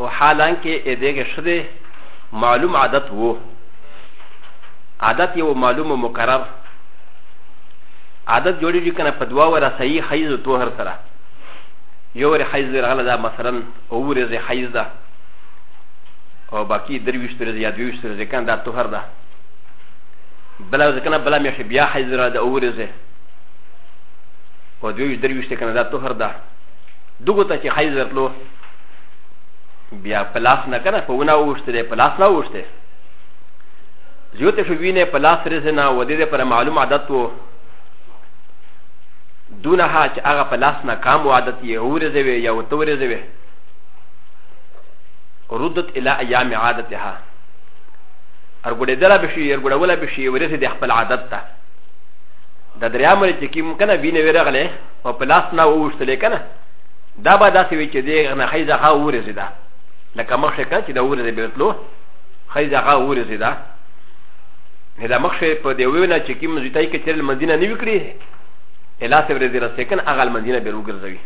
او حالان کې اې دغه شده معلوم عادت وو عادت یو معلوم و مقرر عادت جوړیږي کنه په دوا وره صحیح حیز او طهر سره یو وره حیز راغله دا مثلا او ورځې حیز ده او باقی درویشت ورځې یا دویشت ورځې کنه دا طهر ده بلا ورځ کنه بلا میاشت بیا حیز را ده او ورځې او دویشت درویشت کنه دا طهر ده دغه ته چې حیز ورتلو بیا پلاس نه کنه په ونه اوشته دی پلاس نه اوشته زیوت شو وینه پلاس رزنه و دې پر معلوم عادت وو دونه ها چې هغه پلاس نه کام عادت یې اورزه وي یا وتورزه وي ردت الى ايام عادتها ارګړې دلا بشي ارګړه ولا بشي ورسې د خپل عادت ته د دریا مری چې کیم کنه وینه ورغله او پلاس نه اوشته لیکنه دا به داسې وي چې دې نه خیزه هغه ورزې ده لکه مخ شي کنه چې دا ورزې به تلو خیزه هغه ورزې ده نه دا مخ شي په دې وینا چې کوم زیتای کې چیرې مدینه نه وکړي الا سه ورزې رسې کنه هغه مدینه به وګرځوي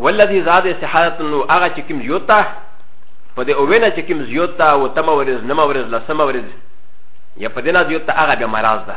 والذي زاد استحاله انه هغه چې کوم زیوتا په دې وینا چې کوم زیوتا او تم ورز نم ورز لسم ورز یا په دې نه زیوتا هغه به مرز ده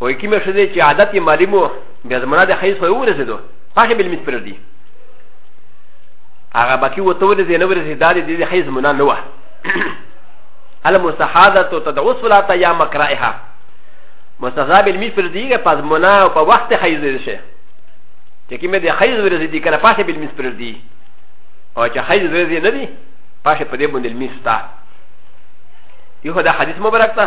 و ي ك ي م ش د ي چې عادت يې معلوم و بیا زمنا د حیث خو ورسېدو پاکې بل میت پر دی هغه باقي و ته ورسې نه ورسې دا د حیث منا نه وه المستحاضه تدعو صلاه یا مکرائها مستحاضه بل میت پر دی پس منا او په وخت حیث دې شي چې کیمه د حیث ورسې دي کنه پاکې بل میت پر دی او چې حیث ورسې نه دی پاکې په دې باندې میت تا یو دا حدیث مبارک تا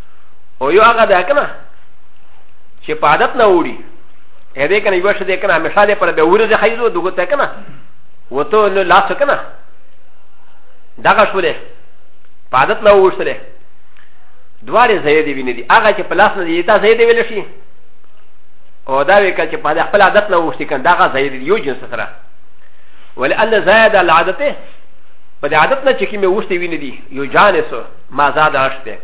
او یو هغه ده کنه چې په عادت نه وړي هه دې کنه یو شه دې کنه همیشه دې پر به ورځ خیزو دغه ته کنه وته نو لاس کنه دغه شو دې په عادت نه وښله دواره زید ویني دي هغه چې په لاس نه دي تا زید ویل شي او دا وی کله چې په خپل عادت نه وښتي کنه دغه زید یو جنس سره ولئن زاد العادته په عادت نه چې کې مې وښتي ویني دي یو جانسو ما زاد اشته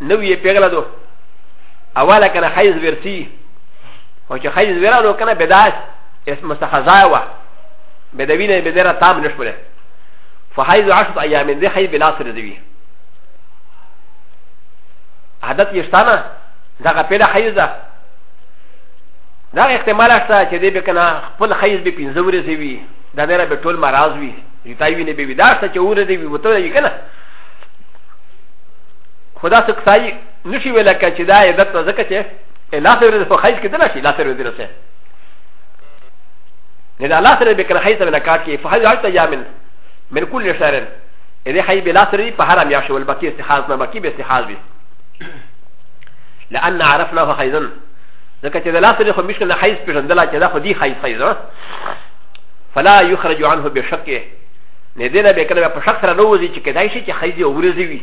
نو یې پیغله دو اوله کنه حیز ورسی او چې حیز ورانو کنه بداس اسم مستخزا و بدوینه بدره تام نشوله فحیز عشرت ایام دې حیز بلا سره دی عادت یې شتانه دغه پیله حیز ده دا احتمال شته چې دې به کنه خپل حیز به پنځه ورځې وي دا نه را به ټول مرز وي یتای ویني به وي دا شته چې ورځې وي وته یې کنه خدا سکسای نشي ویل کړه چې دا عدت نه ځکه چې لا سره د خیز کې دنه شي لا سره دې رسه نه دا لا سره به کړه خیز ولا کاټ کې فحل عشت یامن من کل شهر دې خی بلا سره په حرام یا شول بکی استحاض نه بکی به استحاض وي لان عرفناه خیزن ځکه چې د لاس له خو مشکل نه حیز پیژندل چې دا خو دی حیز حیز فلا یخرج عنه بشکه نه دې نه به کله په شک سره نه وځي چې کدای شي چې حیز یې ورځي وي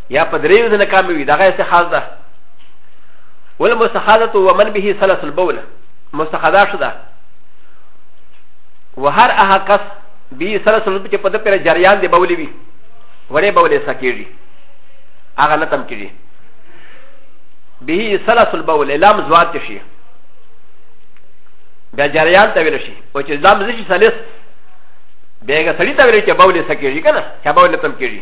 یا په دریو ځله کام وي دغه استخاذ ده ول مستخاذه ومن به ثلاث البول مستخاذه شو ده وهر هغه کس به ثلاث البول چې په د پر جریان دی بولې وي وړې بولې سکیږي هغه نه تم کیږي به ثلاث البول لام زوات شي بیا جریان ته ویل شي او چې لام زشي ثالث بیا هغه سړی ته ویل چې بولې سکیږي کنه چې بولې تم کیږي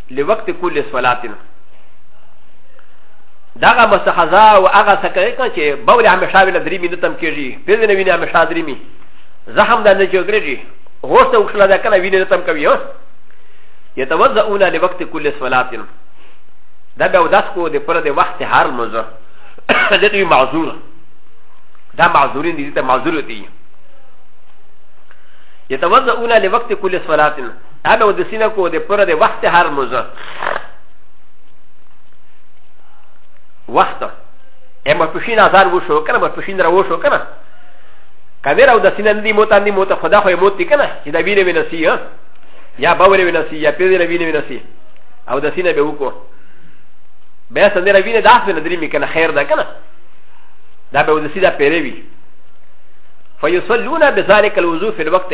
لوقت كل صلاة دغه مسخزا او هغه سکه کنه چې بول همیشه ویل درې مینه تم کېږي پیځ نه ویني همیشه درې می زخم د نه جوړېږي هوښ ته وښلا دا کنه ویني تم کوي هو یتوزعون لوقت كل صلاة دا به وداس کو د پر د وخت هر مزه دغه معذور دا معذورین دي ته معذور دي يتوضؤون لوقت كل صلاه هر نو د سینه کو د پر د وخت هر موزه وخت ا م پ ش ي ن ازار وشو کنه م پ ش ي ن را وشو کنه کنه راو د سینه ندی موتا ندی موتا خدا خو موت دی کنه چې دا وینه وینه سی یا باور وینه سی یا پیری نه وینه وینه سی او د سینه به وکړو بیا سندې را وینه داس نه درې می کنه خیر ده کنه دا به د سیده پیری وی فیصلون بذلک الوضو فی الوقت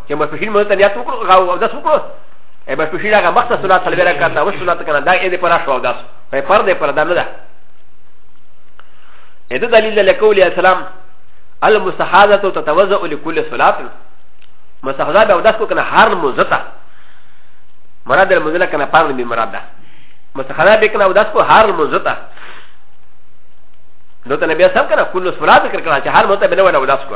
چې مستشین مو ته نیت وکړو غو او داس وکړو ای بس مستشین هغه مخته صلات سلوی را کړه او صلات کنه دا یې دې پر شو داس په پر دې پر دا نه ده اې د دلیل له قول السلام المستحاضه تتوضا لكل صلاه مستحاضه به داس کو کنه هر مزته مراد المزله کنه پر دې مراد ده مستحاضه به کنه داس کو هر مزته نو ته نبی صاحب کنه کل صلات ذکر کړه چې هر مزته به نه ولا داس کو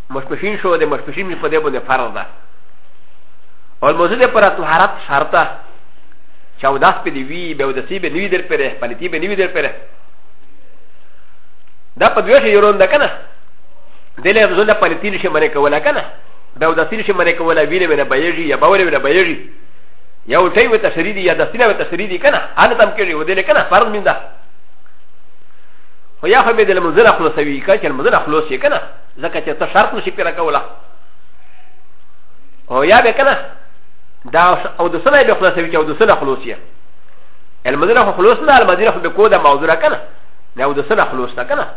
مشپشین شو د مشپشین می په دې باندې فرض ده او الموضوع دې پر طهارت شرط ده چې او داس په دی وی به او دسی به نیوی در پره پلیتی به نیوی در پره دا په دوه شی یورون ده کنه دله رسول الله پلیتی نشه منه کوله کنه به او دسی نشه منه کوله ویله ونه بایږي یا باور ونه بایږي یا او ټی وته شری دی یا دسینه وته شری دی کنه ان تم کړي و دله کنه فرض مینده خو یا خو به دله منزل خلاصوي کله چې منزل خلاص شي کنه ځکه چې ته شرط نشي پیره کوله او یا به کنه دا او د سنه به خلاصوي چې او د سنه خلاصیه المدینه خو خلاص نه المدینه خو به کوده موضوع کنه دا او د سنه خلاص نه کنه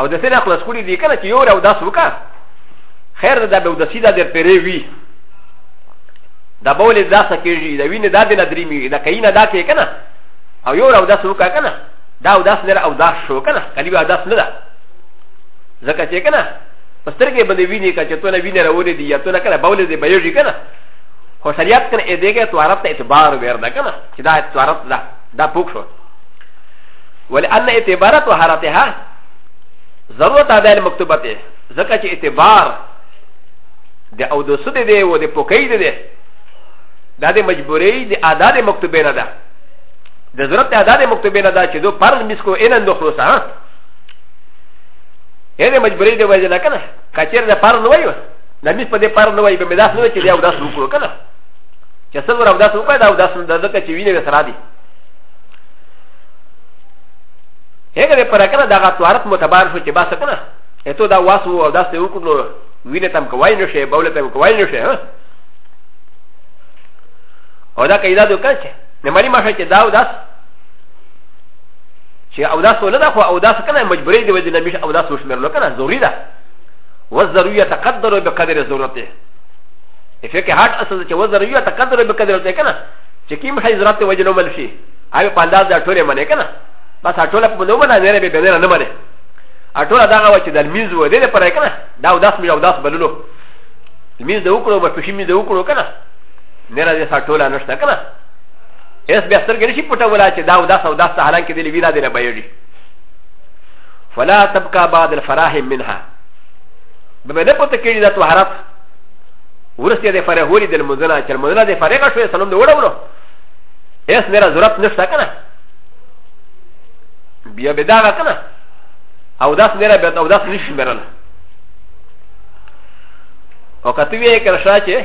او د سنه خلاص کړي دي کنه چې یو او داس وکړه خیر دا به د سیدا د پیری وی دا بولې داسه کېږي دا وینې دا دې نه درې میږي دا کینه دا کې کنه او یو او داس وکړه کنه دا او داس نه او داس شو کنه کلی او داس نه ده ځکه چې کنه پستر کې باندې ویني کچ ته نه ویني راوړي دی یا ته نه کله باولې دی بيوږي کنه خو شریعت کنه اې دېګه تو عرب ته اعتبار ور ده کنه چې دا تو عرب ده دا پوک شو ولأن اعتبار طهارتها ضرورت ادا المكتوبه ته ځکه چې اعتبار د او د سود دی او د پوکې دی دا د مجبورې د ادا د مکتوبه نه ده د ضرورت ادا د مکتوبې نه دا چې دو فرض مس کو ان اندو خلوصا ها یې د مجبورې دی وایي نه کنه کچیر د فرض نه وایو د مس په دې فرض نه وایي به مداس نه چې دی او داس وکړو کنه چې څو ور او داس وکړه دا او داس د دغه چې وینې سره دی هغه د پر کنه دغه طوارت متبار شو چې باسه کنه اته دا واسو او داس ته وکړو وینې تم کوی نه شي بوله تم کوی نه شي ها او دا قاعده د کچ نه مری ما چې دا او داس چې او داس ولا دا خو او داس کنه مجبورې دی ودی نبی او داس وشمیر لو کنه ضروری ده والضروريه تقدر بقدر ضرورته فکر هات اصل چې والضروريه تقدر بقدر ضرورته کنه چې کیم شي ضرورت وجه نو مل شي هغه په انداز دا ټوله منه کنه بس ټوله په نو منه نه به به نه منه ټوله دا غوا چې د میز و دې پر کنه دا او داس مې او داس بللو میز د وکړو په شي میز د وکړو کنه میرا دې سا ټوله نشته که نه اس بیا سترګې نشي پټولا چې دا او داس او داس ته حالانکې دې وینا دې نه بایډي فلا تبقى بعد الفراح منها بما نه پته کېږي دا طهارت ورسته دې فرح ولې د المزنا چې المزنا دې فرح شوې سلام دې وړولو اس میرا ضرورت نشته که نه بیا به دا که نه او داس میرا بیا او داس نشي میرا نه او کته وی کرشا چې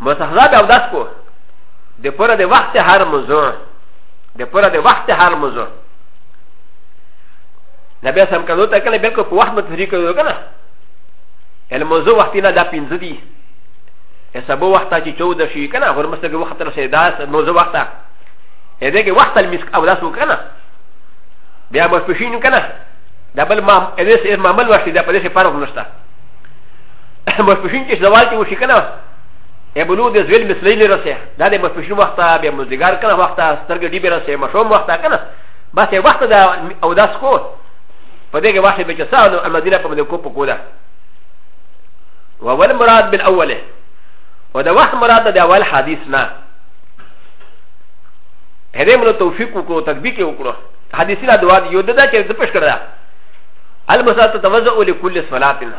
مستحضاب او داس کو د پوره د وخت هر موضوع د پوره د وخت هر موضوع نبی سم کدو ته کنه بالکل په وخت متفری کدو کنه ال موضوع وخت نه دا پینځه دي سبو وخت چې 14 شي کنه هر مسته وخت سره دا موضوع وخت ا دې کې وخت المسک او داس وکنه بیا مو پښین کنه دا بل ما ا دې سر معمل وشي دا په دې سره فرق نشته مشپشین چې زوال کې وشي کنه ابلو د زویل مثلی نه رسې دا د مشپشین وخت به مزګار کنه وخت سترګې ډی به رسې مشوم وخت کنه بس یو وخت دا او داس کو په دې کې واشه به چې سالو المدینه په مدې کو په کوله وول مراد بالاوله و د وخت مراد د اول حدیث نه هدې موږ توفیق وکړو تطبیق وکړو حدیث لا دوا یو د دا چې د پښ کړه المسات توزع لكل صلاه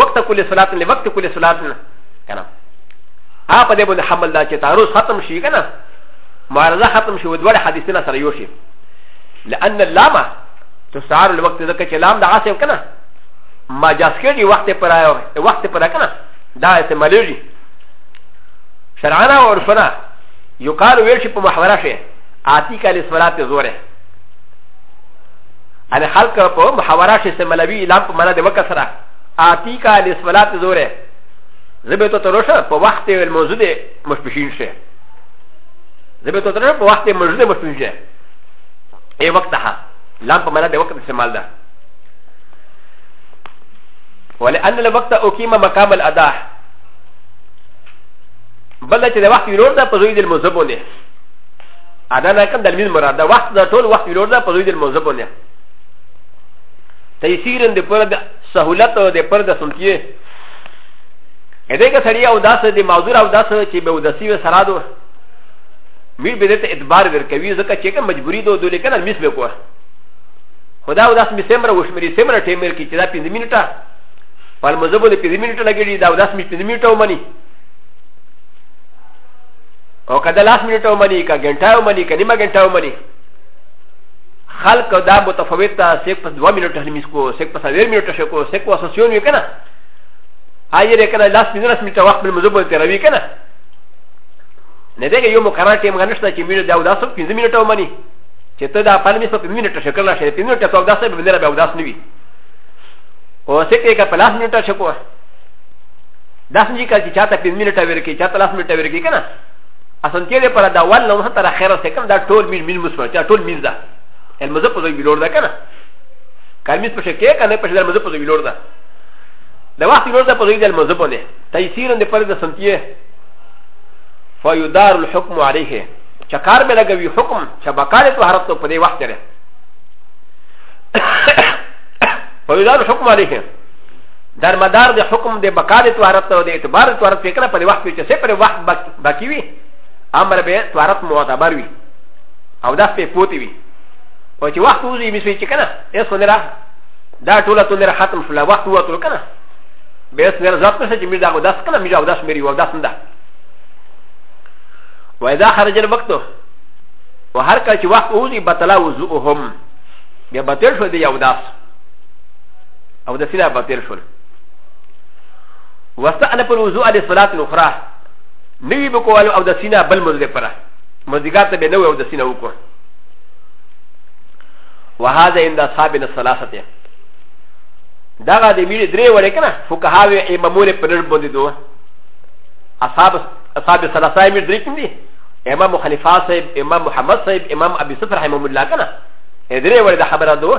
وقت کل صلات له وقت کل صلات نه کنه ا په دې باندې حمل دا چې تعرض ختم شي کنه معارضه ختم شي ودوړ حدیثونه سره یو شي لان اللامه تسعر الوقت ذکر چې لام د عاصم کنه ما جاس کړي وخت پر آیو وخت پر کنه دا استعمالېږي شرعنا او عرفنا یقال ویل شي په محوره شي آتی کالی صلات زوره ا د خلق په محاوره شي سملوي اعلان په معنا د وکړه سره آتی کا د صلات زوره زبه ته تروشه په وخت ویل موضوع ده مشپشین شه زبه ته تروشه په وخت موضوع ده مشپشین شه ای وخت ها لام په معنا د وخت استعمال ده ولأن الوقت أقيم مقام الأداء بل چې د وخت یو ورته په زوی د مذهبونه ادا نه کم دلمین مراد دا وخت دا ټول وخت ویلور دا په دوی د موضوع باندې تیسیر د پر د سہولت او د پر د سنتیه ا دې کې سړی او داس د موضوع او داس چې به ودسی و سره دو میر به دې اعتبار ورکوي ځکه چې کوم مجبوری دو دولې کنه مس به کوه خدا او داس می سمره وشمري سمره ټیمر کې چې دا 5 منټه په مزبو د 5 منټه لګړي دا او داس می 5 منټه ومني او که د لاس منټه ومني که ګنټه ومني که نیمه ګنټه ومني خلق دا متفاوت ده سیک په دوه منټه لمس کو سیک په څلور منټه شو کو سیک واسه سیون وی کنه آیا دې کنه لاس پنځلس منټه وخت بل مزبل تیروي کنه نه دغه یو مقرر ټیم غنښته چې مینه دا او داسو پنځه منټه ومني چې ته دا پنځه منټه په منټه شکل لا شي پنځه منټه څو داسې به نه را به داس نه وي او سیک یې که په لاس منټه شو کو دا څنګه کار چې چاته 5 منټه ورکی چاته 10 منټه ورکی کنه اسانتیا دې پر دا ول نو تر اخره سه کنه دا ټول مين مين مسمه چا ټول مين ده المزه په ځای بلور ده کنه کلمې په شکه کنه په ځای مزه په ځای بلور ده د وخت نور د پوزید المذهب نه تیسیر د پر د سنتیه فیدار الحكم عليه چکار به لګوي حکم چې بقاله تو حرکت په دې وخت لري فیدار الحكم عليه در مدار د حکم د بقا د توارت او د اعتبار د توارت فکر په وخت کې چې څه پر وخت باقی وي امر به توارت معتبر وي او دا په پوتې وي او چې وخت وځي می سوي چې کنه یې څونه را دا ټوله ټوله را ختم شول وخت وته کنه به یې څنګه ځات نشي چې می دا داس کنه می دا داس مری و داس نه و اذا خرج الوقت و هر کله چې وخت وځي بطلا وضوءهم بیا بطل شو دی یو داس او د سیلا بطل شول وسأل پر وضوء علی صلات الاخرى نوی بکوالو او د سینا بل مزګه پره مزګار ته به نو او د سینا وکړ وهذا عند اصحابنا الثلاثه دا غا د میری درې وړې کنه فقهاوی امامونه په نړ باندې دوه اصحاب اصحاب ثلاثه میری درې کړي امام خلیفه صاحب امام محمد صاحب امام ابي صفر رحمه الله کنه درې وړې د خبره دوه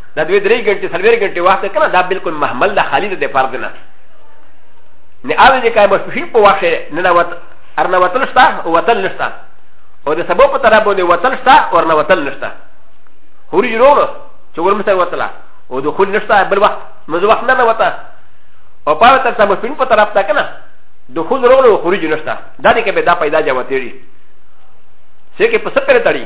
دا دوی درې ګنټې څلور ګنټې وخت کنه دا بالکل محمل ده خالي ده فرض نه نه اوی دې کای بس شي په وخت نه نه وت ارنه وتل شتا او وتل نشتا او د سبب په طرح باندې وتل شتا او ارنه وتل نشتا هوري جوړو چې ورم سره وتلا او دخول نشتا بل وخت مزه وخت نه وتا او پاره تر سم فين په طرف تا کنه دخول رول او خروج نشتا دا دې کې به دا پیدا جواتېږي څه کې په څه پرې تړي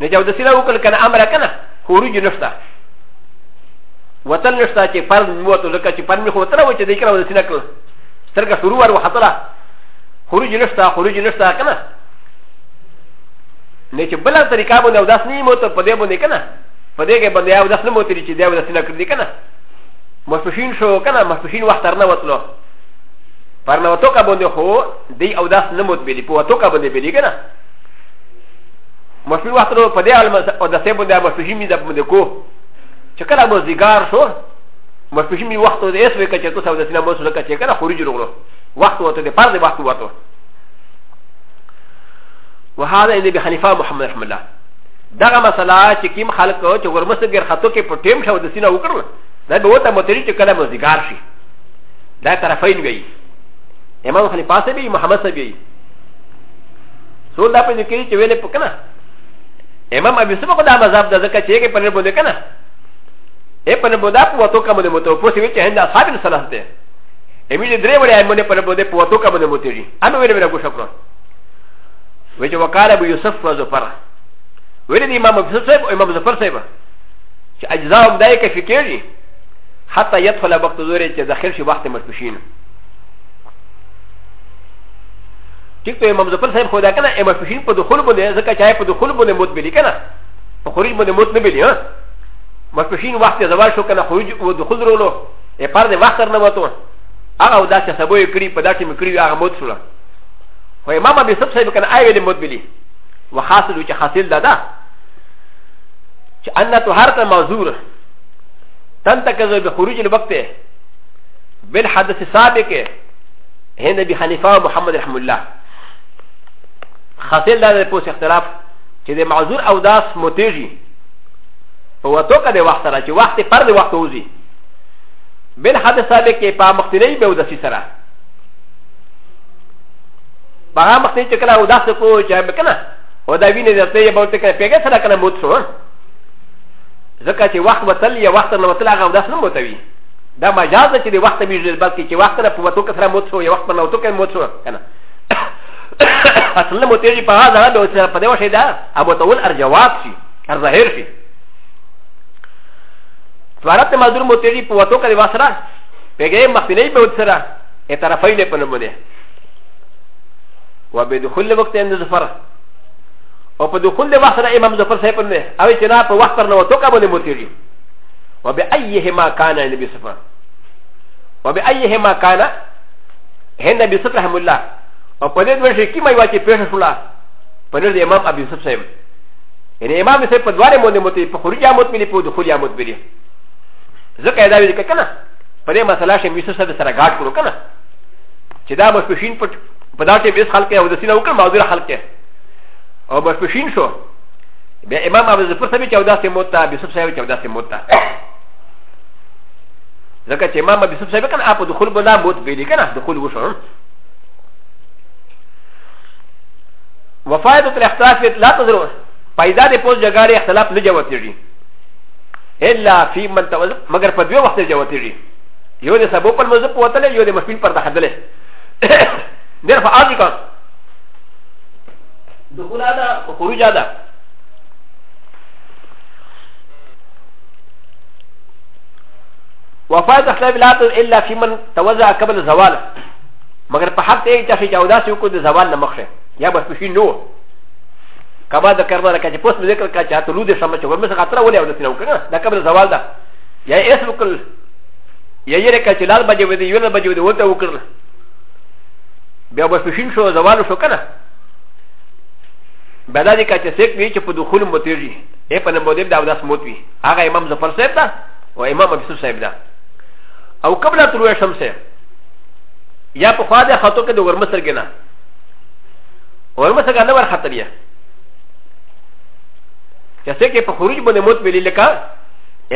نه جاو د سیلا وکړ کنه امر کنه خروج نشته وتل نشته چې فرض موت لکه چې پرمې خو تر و چې د کړه د سیلا کړ ترګه شروع ور وحطلا خروج نشته خروج نشته کنه نه چې بل طریقه باندې او داس نه موت په دې باندې کنه په دې کې باندې او داس نه موت چې دا د سیلا کړ دي کنه مستشین شو کنه مستشین وخت تر نه وتلو پر نه وتو کا باندې خو دی او داس نه موت بلی په وتو کا باندې بلی کنه مشهور وخت نو په دې علم او د سیبو د مشهور می د باندې کو چې کله مو زیګار شو مشهور می وخت د اس وکړه چې تاسو د سینه مو سره کچې کله خروج وروړو وخت وته د فرض وخت وته وهذا ان ابي حنيفه محمد رحمه الله دغه مسله چې کیم خلک او چې ورمسته ګر خطو کې په ټیم شو د سینه وکړو دا به وته متری چې کله مو زیګار شي دا طرفین وی امام حنیفه سبی محمد سبی سو دا په دې کې چې ویلې پکنه امام ابي سبق دا مذهب د زکه چې کې پنه بده کنه اے پنه بده په وته کوم د متوفو سي چې هند اصحاب الصلاه ده امي دې درې وړي امونه پنه بده په وته کوم د متوجي انا ویلې ولا کوشش کړو وی چې وقال ابو يوسف وزفر ویلې دې امام ابو يوسف صاحب امام زفر صاحب چې اجزاء هم دای کې فکرې حتى يدخل وقت زوري چې داخل شي وخت مشبشين ټیک په امام زفر صاحب خو دا کنه امام فشین په دخول باندې ځکه چې په دخول باندې موت بلی کنه په خروج باندې موت نه بلی ها مفشین وخت زوال شو کنه خروج و دخول رولو ا پر دې وخت نه وته هغه او داسې سبو یې کړی په داسې مې کړی هغه موت شو خو امام ابي سب صاحب کنه آی ویلې موت بلی وخاصل چې حاصل ده ده چې ان تو هر ته معذور تنتکز به خروج الوقت بالحدث سابقه هند ابي حنيفه او محمد رحم الله خاصل دا په څه اختلاف چې د معذور او داس متیږي په وته کې د وخت سره چې وخت پر د وخت وځي بل حادثه به کې په مختلفي به ودسی سره په هغه مختلفي چې کله وداس کو چې به کنه او دا وینې د ته به ته کې پیګه سره کنه موت شو ځکه چې وخت وتل یا وخت نه وتل هغه وداس نه موتوي دا مجاز ده چې د وخت میږي بلکې چې وخت نه په وتو کې سره موت شو یا وخت په نوتو کې موت شو کنه اصل مو تیږي په هغه ځای به په دې وشه ده ابو تول ارجواب شي هر ظاهر شي توارت مزدور مو تیږي په وتو کې وسره پیګې مخینه په وسره ا طرفین په نمونه و به دخول وقت اند ظفر او په دخول وسره امام ظفر صاحب نه او چې نه په وخت پر نوتو کې باندې مو تیږي و به ایه ما کان نبی صفا و به ایه ما کان هند نبی صفا رحم الله او په دې دوه شي کی مې واچې پېښه شولا په نړۍ امام ابي صفا صاحب ان امام صاحب په دواره مونږ مت په خروج امت ملي په دخول امت ملي ځکه دا ویل کنه په دې مسله شي مې سره سره غاټ کړو کنه چې دا مش پښین په په دا ټیم اس خلک او د سینه وکړ موضوع خلک او مش پښین شو بیا امام ابو ظفر سبی چاو داسې موت ته بیوسف صاحب چاو داسې موت ته ځکه چې امام ابو یوسف صاحب کنه اپ دخول بلا موت بیلی کنه دخول وشو وفائدة الاختلاف لا تظهر فإذا دي پوز جگاري اختلاف نه جوتيږي إلا في من توز مگر په دوه وخت جوتيږي یو د سبب په موضوع پوتل یو د مفعول پر دخدله نه فعال کړ دخول هذا خروج هذا وفات اختلاف لا الا في من توزع قبل الزوال مگر په حق ته چې جودا سي کو د زوال نه مخه یا بس پښین نو کما د کرما لکه چې پوس ذکر کا چا تلو دې سم چې ورمه خطر ولې او د سینو کنه دا قبل زوال ده یا ایس وکل یا یې کا چې لال بجې ودی یو نه بجې ودی وته وکړل بیا بس پښین شو زوال شو کنه به دا دي که چې سیک وي چې په دخول مو تېر شي ای په نمبر دا اوداس موت وي هغه امام ظفر صاحب ده او امام ابي سوس صاحب ده او قبل طلوع شمس یا په خوا د خطو کې د ورمسر کې نه ورمسر کې نه ور خطر یې چې سیک په خروج باندې موت ویلي لکه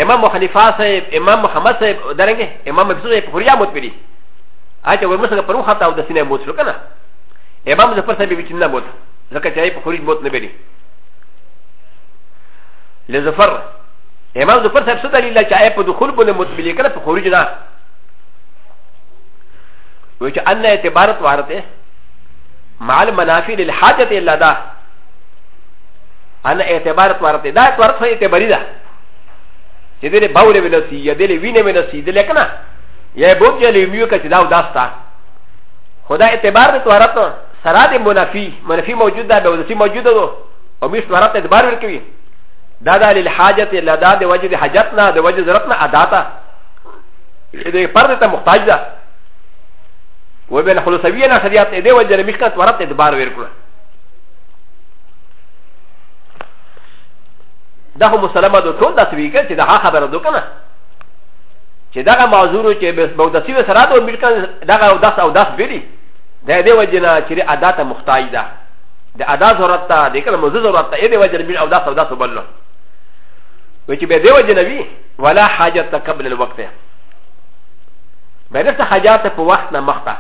امام خلیفہ صاحب امام محمد صاحب درنګ امام ابي سوس صاحب په خروج موت ویلي اته ورمسر کې پرو خطا او د سینې موت شو کنه امام زفر صاحب بیچ نه موت ځکه چې هغه په خروج موت نه بلی لزفر امام زفر صاحب څه دلیل چې هغه په دخول باندې موت بلی کنه په خروج نه و چې ان اعتبارت وارته مع المنافي للحاجه الا ده ان اعتبارت وارته دا اعتبارت هي اعتباري ده چې دې باور ولسی یا دې وینه ولسی دې لکنه یا بوت یې لیمیو کچ دا وداستا خو دا اعتبار د طهارت نه سره د منافي منافي موجود ده به ودسي موجود ده او مش طهارت اعتبار ورکوي دا دا للحاجت لا دا د وجه د حاجت نه د وجه ضرورت نه ادا ته د فرد ته محتاج ده و بل خلصویه نه شریعت دې وجه نه مشکل طهارت اعتبار ورکړه دا هم مسلمه ده ټول داسې وی کړ چې دا خبره ده کنه چې دا معذور چې به ودسي سره د مشکل دغه او داس او داس بلی د دې وجه نه چې ادا ته محتاج ده د ادا ضرورت ته د کله مزه ضرورت ته دې وجه نه او داس او داس بلنه و چې به دې وجه نه وي ولا حاجت قبل الوقت به نفس حاجات په وخت نه مخته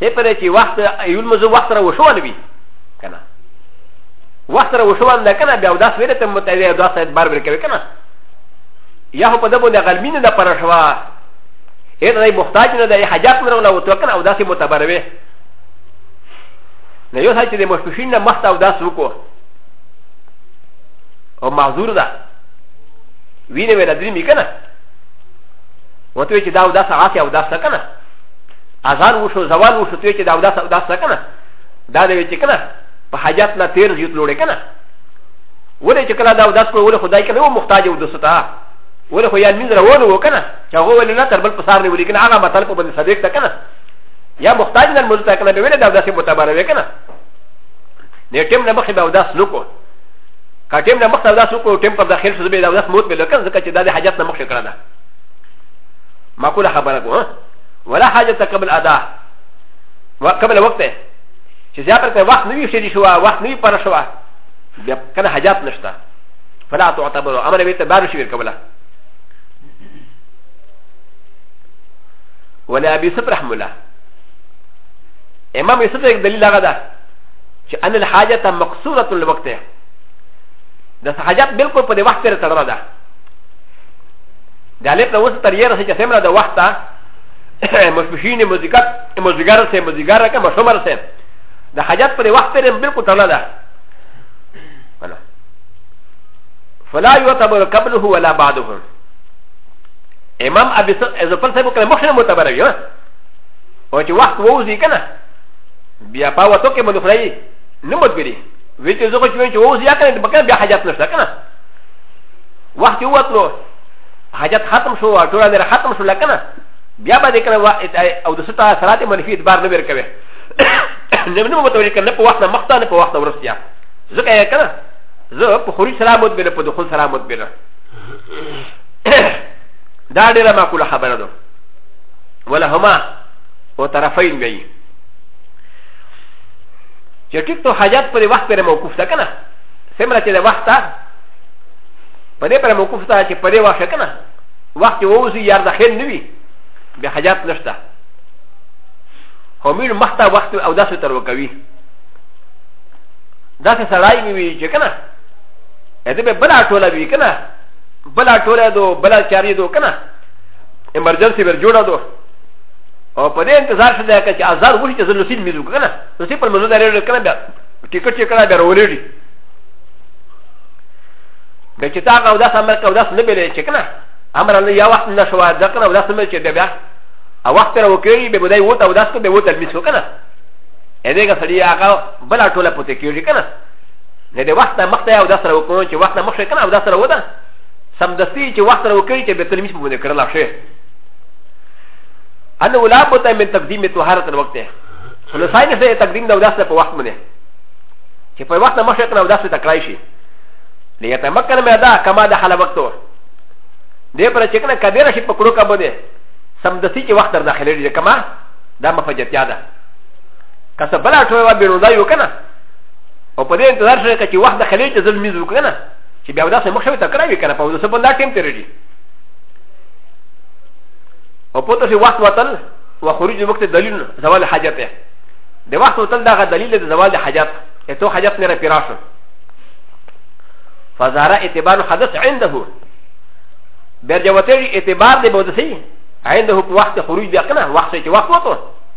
سه پر چې وخت یو مزه وخت را وشو نه وي کنه وخت را وشو نه کنه بیا او داس ویل ته متعلق داس بار بر کوي کنه یا په دبو د غلمینه د پرشوا ا ل ا ي محتاج ن د ا ي حاجات من الله وتوكل او داسي متبروي ن ي و س ا ت د م ش ب ش ي ن مخت او داس وكو او معذور ده وينه ولا دري ميكنا وتوي چې دا او داس عاصي او داس کنه اذان وشو زوال وشو توي چې دا او داس او داس کنه دا دی چې کنه په حاجات نه تیر زیوت لوړې کنه ولې چې کله دا او داس کو ولې خدای کنه و محتاج او دوستا ولې خو یا مين روان وو کنه چې هغه ولې نه تر بل په سار نه ولي کنه هغه مطلب باندې صدیق ته کنه یا محتاج نه مزته کنه به ولې دا داسې متبره وې کنه نه ټیم نه مخې به اوداس نکو که ټیم نه مخې اوداس وکړو ټیم پر داخل شو به دا اوداس موت به لکه ځکه چې دا د حاجت نه مخې کړه ده معقوله خبره کو ولا حاجت قبل ادا قبل وقت چې زیاتره وخت نه وي شې شو وخت نه وي پر شو بیا کنه حاجت نشته فلا تعتبرو امر به تبارو شي ورکولا ولا ابي سفر رحم الله امام يوسف دليل هغه ده چې ان الحاجه مقصوره للوقت د حاجت بالکل په دې وخت سره تړلې ده د الف له وسه تر یې رسې چې سمره د وخت ته مشمشین موزیکات موزیګار سه موزیګار کا مشمر سه د حاجت په دې وخت سره بالکل تړلې ده فلا يعتبر قبله ولا بعده امام ابي زفر صاحب كان مخشن معتبر وي او چې وخت ووزي کنه بیا په وته کې باندې خړای نه مدګري وی چې زه خو چې ووزي یا کنه بکره بیا حاجت نشته کنه وخت ووتلو حاجت ختم شو ټول در ختم شو لکنه بیا به کنه او د ستا صلات منفي ادبار نه ورکوي نه نه متوجه کنه په وخت مخته نه په وخت ورسیا زه که کنه زه په خروج سره مت بنه په دخول سره مت بنه دا ډیره معقوله خبره ده ولهما او طرفین وی چې ټیک ته حاجت پر وخت پر موقوف ده کنه سمره چې د وخت په دې پر موقوف ده چې په دې وخت کنه وخت ووزي یار داخل نه وي به حاجت نشته همیر مخته وخت او داسې تر وکوي دا څه سړای نیوي چې کنه ا دې به بلا ټوله وی کنه بلا ټوله دو بلا چاري دو کنه ایمرجنسي ور جوړه دو او په دې انتظار شته دا چې آزاد وشي چې لوسین میزو کنه لوسین پر مزه درې کنه بیا ټیکټ یې کړه بیا ورولې به چې تا او داس امر کا او داس نه بلې چې کنه امر الله یا وخت نه شو دا کنه او داس نه چې بیا او وخت را وکړي به بدای وته او داس ته به وته میزو کنه ا دې ګه سړي هغه بل ټوله پته کیږي کنه نه د وخت نه مخته او د سره وکړو چې وخت نه مخ کنه او د سره ودا سم دستي چې وخت سره وکړي چې به تلمیس مو نه کړل شي ان ولا بوته من تقدیم طهارت الوقت نو ساين سره تقدیم د وداسه په وخت باندې چې په وخت مخ کنه وداسه تکړای شي ليتمكن من ادا كما دخل وقته دې پر چې کنه کبیره شي په کړو کا باندې سم دستي چې وخت در داخلي کما دا مفجتیا ده کسه بلا ټوله به نو دا یو کنه او په دې انتظار شوی چې وخت د خلیج ځل میز وکنه چې بیا داسې مخ ته کړی وی کنه په دې سبا دا ټیم تیر دی او په تاسو وخت وتل و خروج وخت دلیل زوال حاجت ده د وخت وتل دا دلیل د زوال حاجت ته حاجت نه را پیراشو فزار اعتبار حدث عنده بیا جوته اعتبار دی بودسی عنده په وخت خروج دی کنه وخت چې وخت وته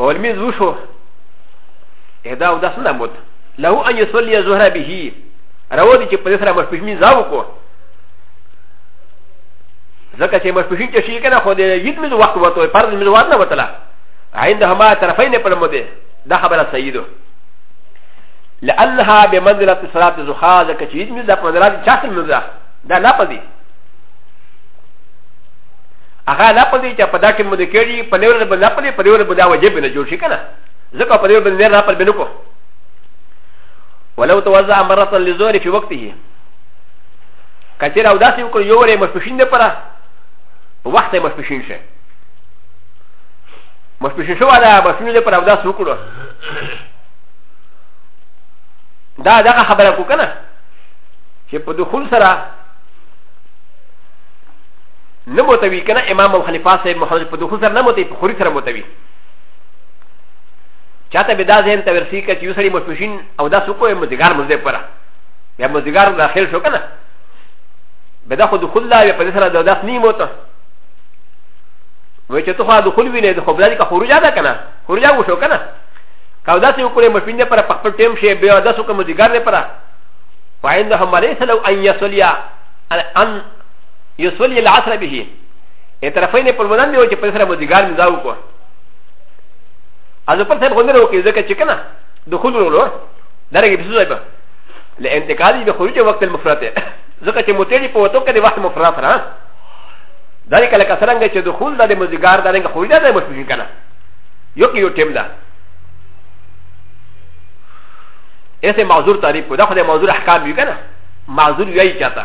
او الميز وشو اهدا او داس نه موت له ان يصلي الظهر به راو دي چې په سره مش پښمین زاو کو ځکه چې مش پښین چې شي کنه خو دې یید مې وخت وته پر دې مې وخت نه وتلا عند هما طرفین په مده دا خبره سیدو لانها بمنزله صلاه الزخا ځکه چې یید مې د پندرات چا سم نه ده دا نه پدی هغه لا په دې چې په دا ټیم باندې کېږي په دې ورځ باندې لا په دې په دې ورځ باندې واجب نه جوړ شي که نه ځکه په دې ورځ باندې نه پر بنو کو ولو توزع مرة للزور في وقته كثيرا وداسي يكون يوري مشبشين دفرا وقت مشبشين شيء مشبشين شو على مشبشين دفرا وداسي يكون دا دا خبره کو کنه چې په دخول سره نه متوي کنه امام او خلیفہ صاحب محمد په دخول سره نه متوي په خوري سره متوي چاته به دا ذهن ته ورسي که چې یو سړی مشمشین او دا سوکو یې مزګار مزده پره یا مزګار داخل شو کنه به دا خو دخول لا په دې سره د داس نیم وته وای چې ته خو دخول وینې د خو بلادي که خروج ده کنه خروج او شو کنه کاو داسې وکړې مشمشین پر خپل ټیم شي به دا سوکو مزګار نه پره فاین ده هم ليس لو ان يصلي ان يصلي العصر به اطرفين پر مدن دیو چې پر سره مدګار مزاو کو ازو پر سره غندره وکي ځکه چې کنه دخول ورو درګه بسو ځای په لانتقال به خروج وقت المفرط ځکه چې متېری په وته کې د وخت مفرط را دا کله کسرنګ چې دخول د مزګار د رنګ خو نه مشکل کنه یو کې یو ټیم ده ایسے معذور تعریف کو دا خو د معذور احکام وی کنه معذور وی چاته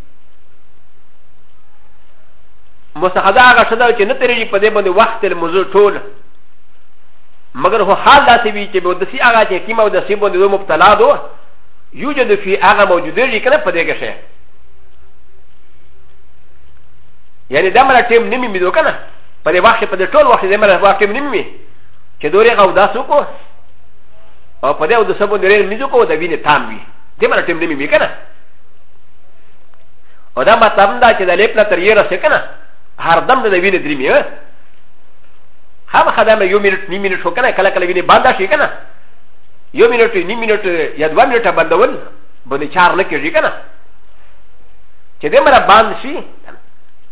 مسخده هغه څه ده چې نه تېرېږي په دې باندې وخت الموضوع ټول مګر هو حال داسې وي چې به داسې هغه چې کیما او داسې باندې دوی مبتلا دو یوجد فی هغه موجودېږي که نه په دې کښې یعنی دا مله ټیم نه مې دو که نه په دې وخت په دې ټول وخت دې مله وخت ټیم نه مې چې دوی هغه اوداس وکړو او په دې اوداس باندې ډېر مې ځکو د وینې تام وي دې مله ټیم نه مې که نه او دا مطلب دا چې د لیپ نه تر یې رسې کنه هر دم د وینې درې میوه هم خدامه یو منټ نیم منټ شو کنه کله کله وینې باندې شي کنه یو منټ نیم منټ یا دوه منټ باندې باندې چار نه کېږي کنه چې دې مره باندې شي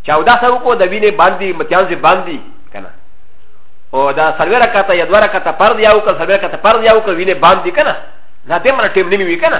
چې او دا سره کو د وینې باندې متیان زی باندې کنه او دا سلوره کته یا دوه کته پر دی او که سلوره کته پر دی او که وینې باندې کنه دا دې مره ټیم نیمه وی کنه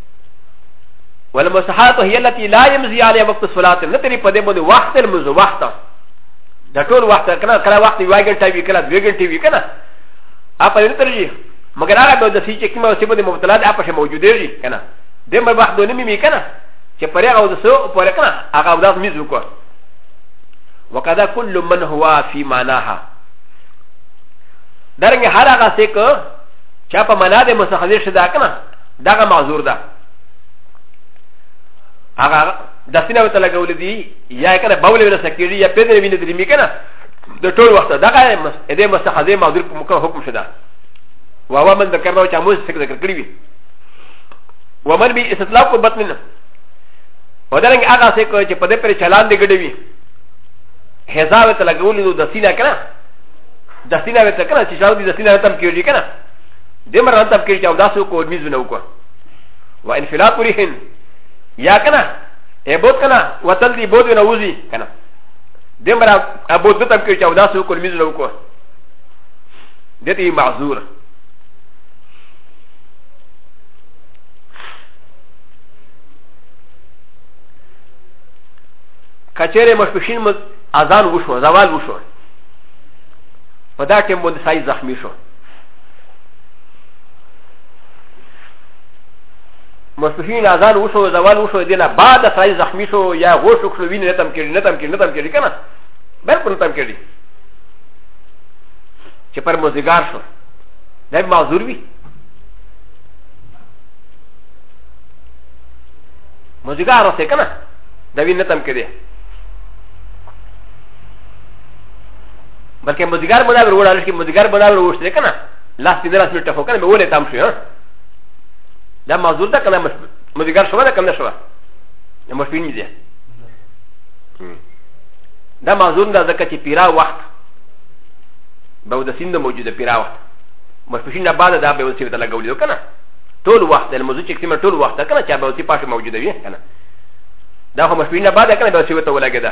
والمسحات هي التي لا يمزي عليها وقت الصلاة نتري قدم وقت المز وقت د ټول وخت کنه کله وخت یو غنټه وی کله دوه غنټه وی کنه اپ دې ترجی مګر هغه به د سی چې کومه سیمه د مبتلا ده اپ شه موجوده وی کنه دې مې وخت دونه می کنه چې پرې هغه د سو پر کنه هغه د میز وکړه وکذا کل من هو فی معناها درنګ هر هغه څه کو چا په معنا د مسخذ شدا کنه دغه معذور ده هغه د سینه وته لګول دي یا کنه بول ولا سکیری یا پدر وینې درې می کنه د ټول وخت دغه دې مستحزه معذور په مکه حکم شدا و هو من ذکر نو چې موږ څه ذکر کړی وي و من به استطلاق کو بطن نه ودرنګ هغه څه کوي چې په دې پر چلان دی ګډوي هزا وته لګول دي د سینه کنه د سینه وته کنه چې شاو دي د سینه تم کیږي کنه دې مر راتب کې چې او داسو کو میز نه وکړه و انفلا پرهن یا کنه ای بوت کنه وتل دی بوت نه وځي کنه دې مر ابو د تب کې چې او داسو کو میز نه وکړه دې ته معذور کچره مشپشین مز اذان وشو زوال وشو په دا ټیم باندې سای زخمی شو مستفین اذان وشو زوال وشو دینه بعد سړی زخمی شو یا غوښ وکړو وینې نه تم کېږي نه تم کېږي نه تم کېږي که نه بلکل نه تم کېږي چې پر موزیګار شو دا به معذور وي موزیګار اوسې که نه دا وینې نه تم کېږي بلکې مدګار بنا ور وړل شي مدګار بنا ور وشته کنه لاس دې لاس میټه خو کنه به ولې تام شي ها دا معذور ده کنه مدګار شو ده کنه شو نو مشوین دي دا معذور ده ځکه چې پیرا وخت به د سیند موجوده پیرا وخت مشوین نه بعد دا به وسیو ته لګولې کنه ټول وخت د موضوع چې کیمه ټول وخت کنه چې به وسی پاشه موجوده وي کنه دا خو مشوین نه بعد کنه به وسیو ته ولګیدا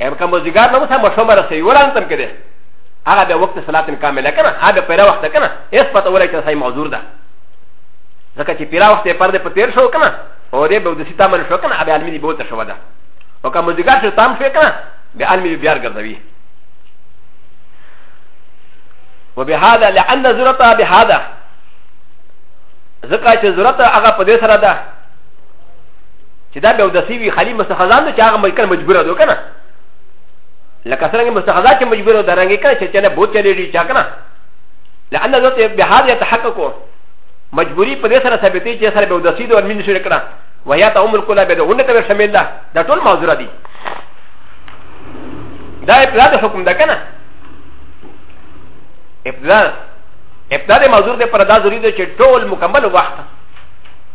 ام کوم زیګار نو سم شو مر سي ولان تم کده هغه به وخت صلات کامله کنه هغه پیرا وخت کنه اس پته ولای چې سای معذور ده ځکه چې پیرا وخت پر دې په تیر شو کنه او دې به د سیتا من شو کنه ابي علمي بوته شو ده او کوم زیګار چې تام شو کنه به علمي بیا ګرځوي وبهذا لان زرتا بهذا ځکه چې زرتا هغه په دې سره ده چې دا به اودسي وي خالي مستخزان دی چې هغه مجکر مجبوره ده که نه لکه څنګه مستخزا چې مجبوره ده رنګې که چې چې نه بوت چلېږي چا که نه لأن ذات بهذا يتحقق مجبوري په دې سره ثابتې چې سره به اودسي ده او مين شي کړه وهي ته عمر کله به ده ونه ته شامل ده دا ټول معذوره دي دا ابتدا د حکم ده که نه ابتدا ابتدا د معذور ده پر دا ضروري ده چې ټول مکمل وخت